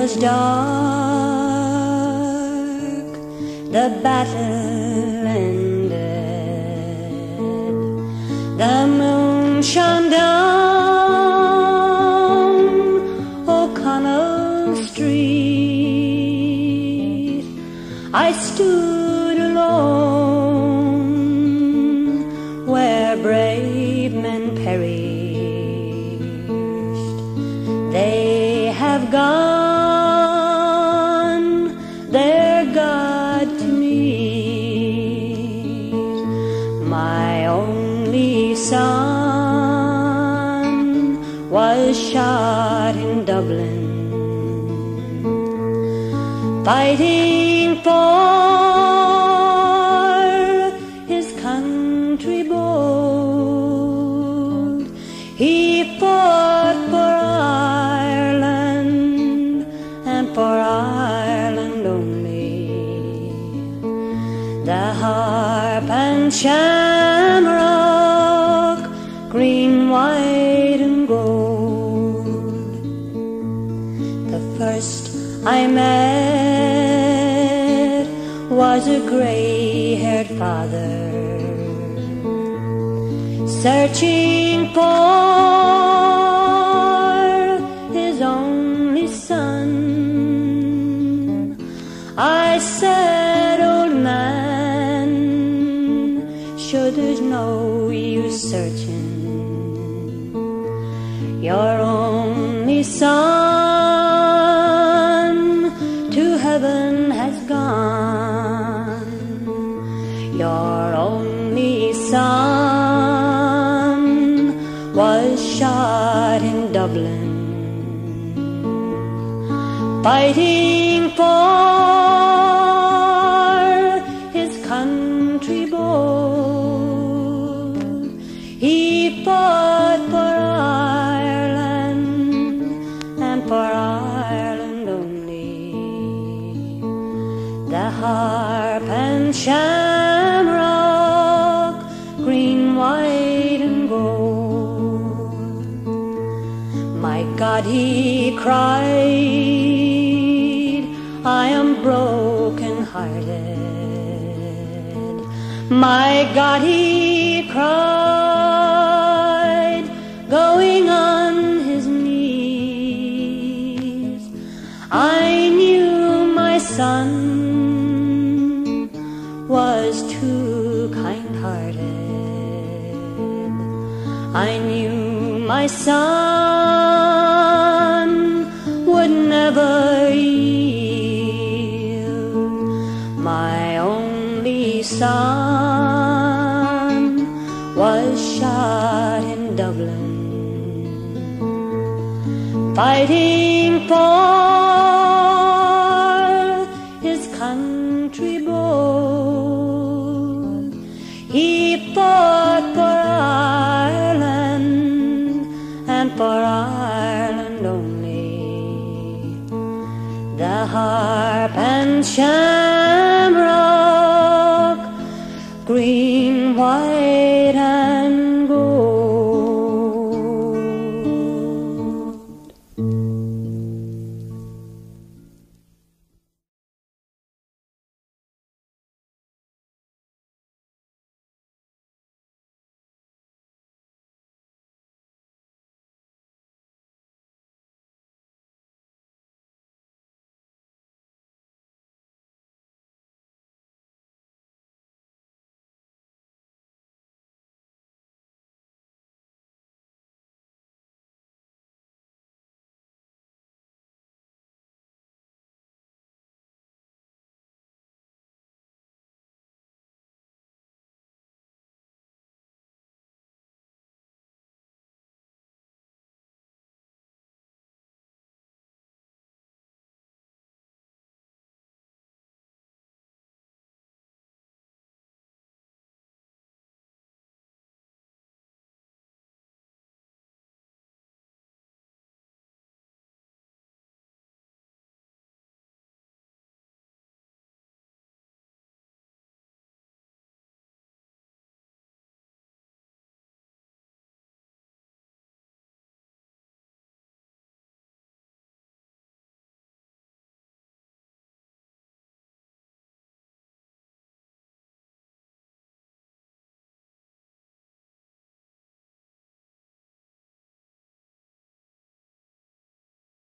was dark, the battle ended. The moon shone down O'Connell Street. I stood alone where brave men perished. They have gone shot in Dublin, fighting for his country bold. He fought for Ireland and for Ireland only. The harp and shamrock, I met was a gray haired father searching for his only son. I said, Old man, sure there's no use searching. Your only son fighting for his country bold. He fought for Ireland and for Ireland only. The harp and shamrock, green, white, and gold. My God, he cried, hearted. My God, he cried, going on his knees. I knew my son was too kind hearted. I knew my son My only son was shot in Dublin, fighting for